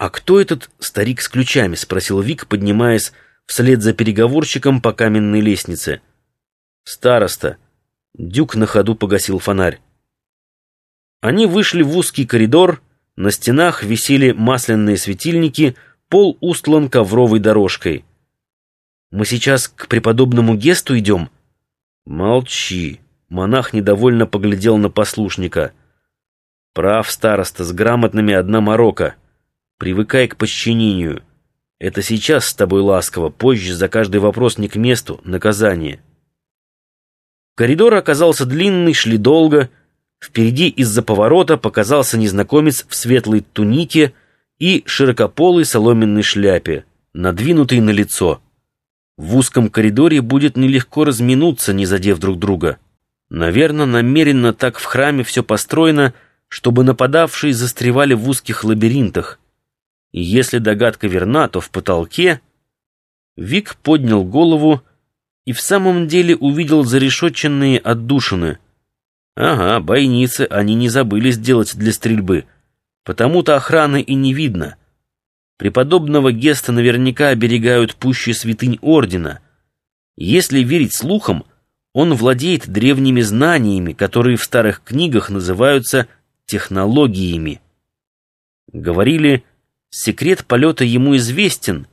«А кто этот старик с ключами?» — спросил Вик, поднимаясь вслед за переговорщиком по каменной лестнице. «Староста». Дюк на ходу погасил фонарь. Они вышли в узкий коридор, на стенах висели масляные светильники, пол устлан ковровой дорожкой. «Мы сейчас к преподобному Гесту идем?» «Молчи!» — монах недовольно поглядел на послушника. «Прав, староста, с грамотными одна морока. Привыкай к подчинению. Это сейчас с тобой ласково, позже за каждый вопрос не к месту, наказание». Коридор оказался длинный, шли долго — Впереди из-за поворота показался незнакомец в светлой тунике и широкополой соломенной шляпе, надвинутой на лицо. В узком коридоре будет нелегко разминуться, не задев друг друга. Наверное, намеренно так в храме все построено, чтобы нападавшие застревали в узких лабиринтах. Если догадка верна, то в потолке... Вик поднял голову и в самом деле увидел зарешетченные отдушины — Ага, бойницы они не забыли сделать для стрельбы. Потому-то охраны и не видно. Преподобного Геста наверняка оберегают пущие святынь Ордена. Если верить слухам, он владеет древними знаниями, которые в старых книгах называются технологиями. Говорили, секрет полета ему известен,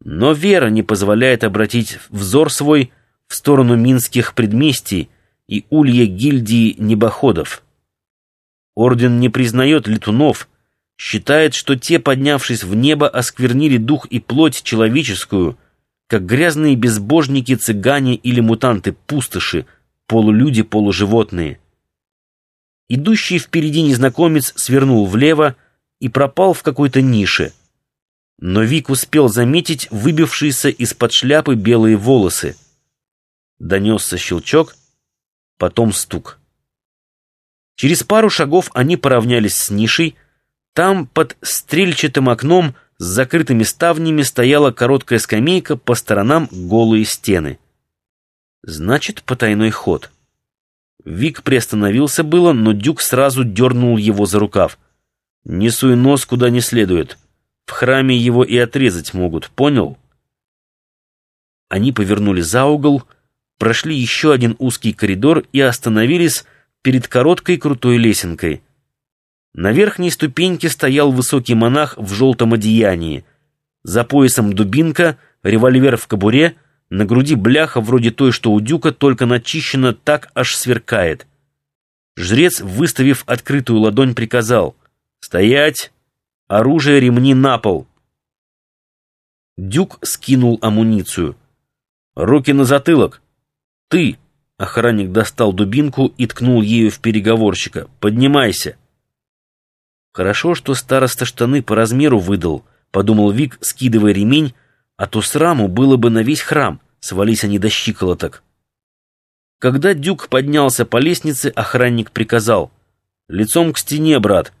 но вера не позволяет обратить взор свой в сторону минских предместий, и улья гильдии небоходов. Орден не признает летунов, считает, что те, поднявшись в небо, осквернили дух и плоть человеческую, как грязные безбожники-цыгане или мутанты-пустоши, полулюди-полуживотные. Идущий впереди незнакомец свернул влево и пропал в какой-то нише. Но Вик успел заметить выбившиеся из-под шляпы белые волосы. Донесся щелчок — потом стук. Через пару шагов они поравнялись с нишей. Там под стрельчатым окном с закрытыми ставнями стояла короткая скамейка, по сторонам голые стены. Значит, потайной ход. Вик приостановился было, но Дюк сразу дернул его за рукав. «Не суй нос куда не следует. В храме его и отрезать могут, понял?» Они повернули за угол, прошли еще один узкий коридор и остановились перед короткой крутой лесенкой. На верхней ступеньке стоял высокий монах в желтом одеянии. За поясом дубинка, револьвер в кобуре, на груди бляха вроде той, что у дюка, только начищена так аж сверкает. Жрец, выставив открытую ладонь, приказал «Стоять! Оружие, ремни на пол!» Дюк скинул амуницию. «Руки на затылок! «Ты!» — охранник достал дубинку и ткнул ею в переговорщика. «Поднимайся!» «Хорошо, что староста штаны по размеру выдал», — подумал Вик, скидывая ремень, «а то сраму было бы на весь храм, свались они до щиколоток». Когда Дюк поднялся по лестнице, охранник приказал «Лицом к стене, брат!»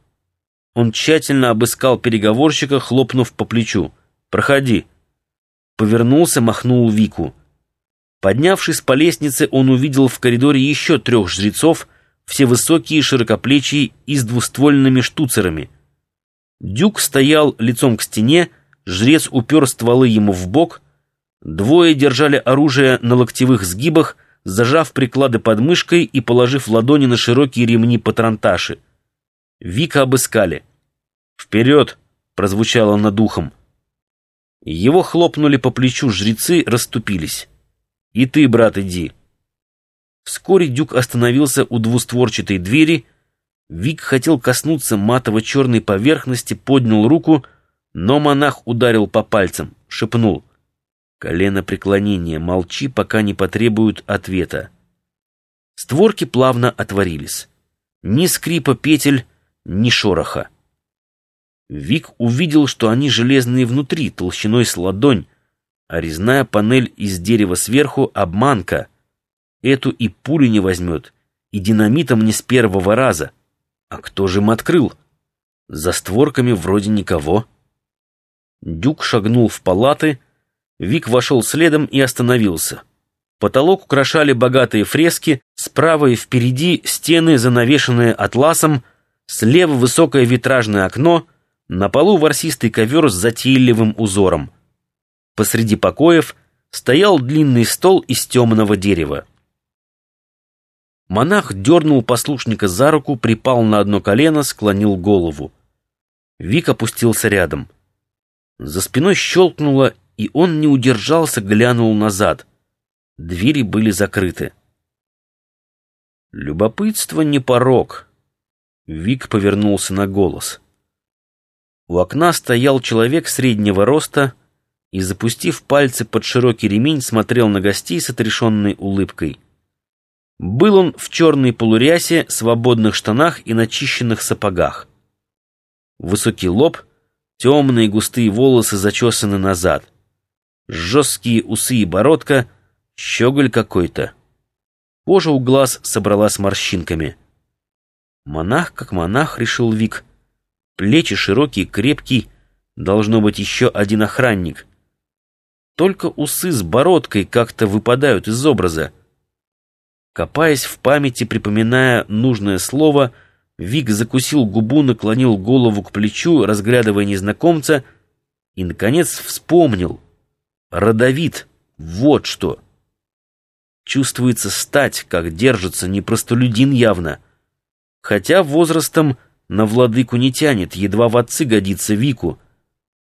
Он тщательно обыскал переговорщика, хлопнув по плечу. «Проходи!» Повернулся, махнул Вику. Поднявшись по лестнице, он увидел в коридоре еще трех жрецов, все высокие, широкоплечие и с двуствольными штуцерами. Дюк стоял лицом к стене, жрец упер стволы ему в бок, двое держали оружие на локтевых сгибах, зажав приклады под мышкой и положив ладони на широкие ремни патронташи. Вика обыскали. «Вперед!» — прозвучало над ухом. Его хлопнули по плечу жрецы, расступились. «И ты, брат, иди». Вскоре Дюк остановился у двустворчатой двери. Вик хотел коснуться матово-черной поверхности, поднял руку, но монах ударил по пальцам, шепнул. «Колено преклонения, молчи, пока не потребуют ответа». Створки плавно отворились. Ни скрипа петель, ни шороха. Вик увидел, что они железные внутри, толщиной с ладонь, а резная панель из дерева сверху — обманка. Эту и пули не возьмет, и динамитом не с первого раза. А кто же им открыл? За створками вроде никого. Дюк шагнул в палаты, Вик вошел следом и остановился. Потолок украшали богатые фрески, справа и впереди стены, занавешенные атласом, слева высокое витражное окно, на полу ворсистый ковер с затейливым узором. Посреди покоев стоял длинный стол из темного дерева. Монах дернул послушника за руку, припал на одно колено, склонил голову. Вик опустился рядом. За спиной щелкнуло, и он не удержался, глянул назад. Двери были закрыты. Любопытство не порог. Вик повернулся на голос. У окна стоял человек среднего роста и, запустив пальцы под широкий ремень, смотрел на гостей с отрешенной улыбкой. Был он в черной полурясе, свободных штанах и начищенных сапогах. Высокий лоб, темные густые волосы зачесаны назад. Жесткие усы и бородка, щеголь какой-то. Кожа у глаз собралась морщинками. Монах как монах, решил Вик. Плечи широкие, крепкий, должно быть еще один охранник. Только усы с бородкой как-то выпадают из образа. Копаясь в памяти, припоминая нужное слово, Вик закусил губу, наклонил голову к плечу, разглядывая незнакомца, и, наконец, вспомнил. Родовит. Вот что. Чувствуется стать, как держится, не простолюдин явно. Хотя возрастом на владыку не тянет, едва в отцы годится Вику,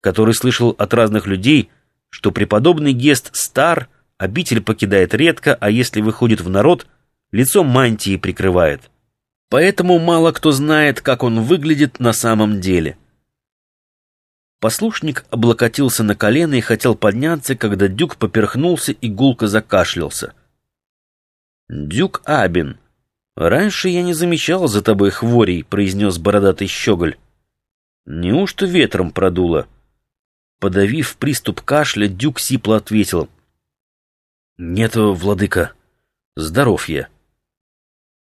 который слышал от разных людей, что преподобный Гест стар, обитель покидает редко, а если выходит в народ, лицо мантии прикрывает. Поэтому мало кто знает, как он выглядит на самом деле. Послушник облокотился на колено и хотел подняться, когда Дюк поперхнулся и гулко закашлялся. «Дюк Абин, раньше я не замечал за тобой хворей», — произнес бородатый щеголь. «Неужто ветром продуло?» Подавив приступ кашля, Дюк сипло ответил. «Нет, владыка, здоров я».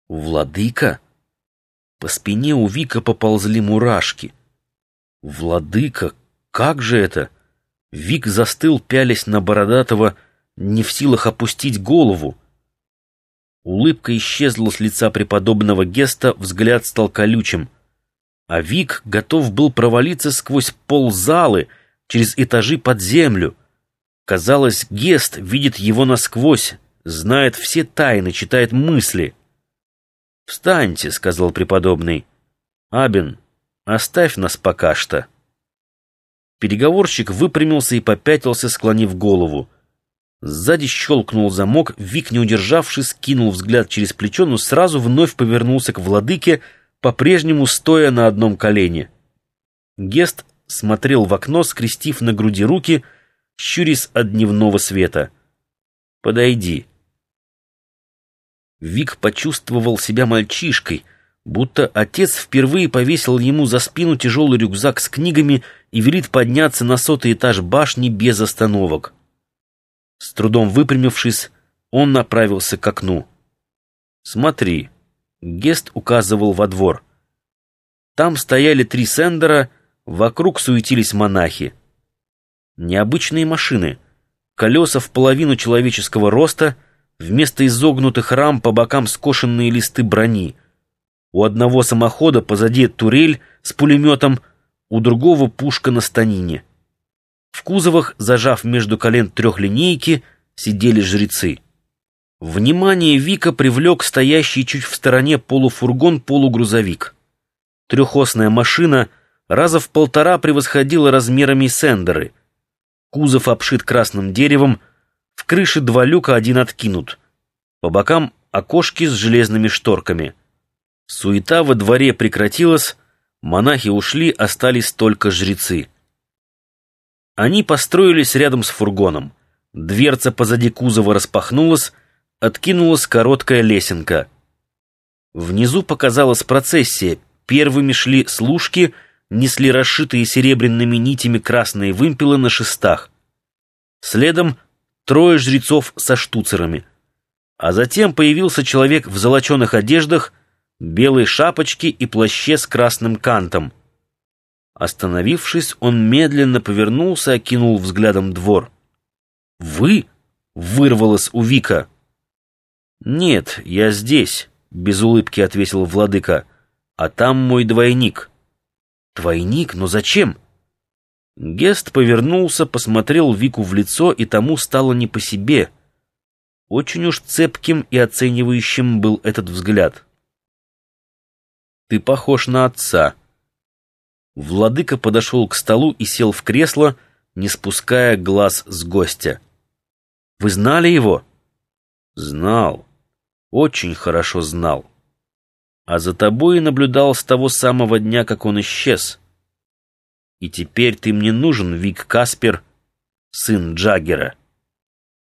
«Владыка?» По спине у Вика поползли мурашки. «Владыка, как же это?» Вик застыл, пялясь на Бородатого, не в силах опустить голову. Улыбка исчезла с лица преподобного Геста, взгляд стал колючим. А Вик готов был провалиться сквозь пол залы, через этажи под землю. Казалось, Гест видит его насквозь, знает все тайны, читает мысли. «Встаньте», — сказал преподобный. «Абин, оставь нас пока что». Переговорщик выпрямился и попятился, склонив голову. Сзади щелкнул замок, Вик, не удержавшись, кинул взгляд через плечо, но сразу вновь повернулся к владыке, по-прежнему стоя на одном колене. Гест смотрел в окно, скрестив на груди руки, щурясь от дневного света. «Подойди». Вик почувствовал себя мальчишкой, будто отец впервые повесил ему за спину тяжелый рюкзак с книгами и велит подняться на сотый этаж башни без остановок. С трудом выпрямившись, он направился к окну. «Смотри», — Гест указывал во двор. Там стояли три сендера, вокруг суетились монахи. Необычные машины, колеса в половину человеческого роста, вместо изогнутых рам по бокам скошенные листы брони. У одного самохода позади турель с пулеметом, у другого пушка на станине. В кузовах, зажав между колен трехлинейки, сидели жрецы. Внимание Вика привлек стоящий чуть в стороне полуфургон-полугрузовик. Трехосная машина раза в полтора превосходила размерами сендеры. Кузов обшит красным деревом, в крыше два люка один откинут. По бокам окошки с железными шторками. Суета во дворе прекратилась, монахи ушли, остались только жрецы. Они построились рядом с фургоном. Дверца позади кузова распахнулась, откинулась короткая лесенка. Внизу показалась процессия. Первыми шли служки, несли расшитые серебряными нитями красные вымпелы на шестах. Следом трое жрецов со штуцерами. А затем появился человек в золоченых одеждах, белой шапочке и плаще с красным кантом — Остановившись, он медленно повернулся, окинул взглядом двор. «Вы?» — вырвалось у Вика. «Нет, я здесь», — без улыбки ответил владыка. «А там мой двойник». «Двойник? Но зачем?» Гест повернулся, посмотрел Вику в лицо, и тому стало не по себе. Очень уж цепким и оценивающим был этот взгляд. «Ты похож на отца». Владыка подошел к столу и сел в кресло, не спуская глаз с гостя. «Вы знали его?» «Знал. Очень хорошо знал. А за тобой наблюдал с того самого дня, как он исчез. И теперь ты мне нужен, Вик Каспер, сын Джаггера».